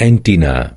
antenna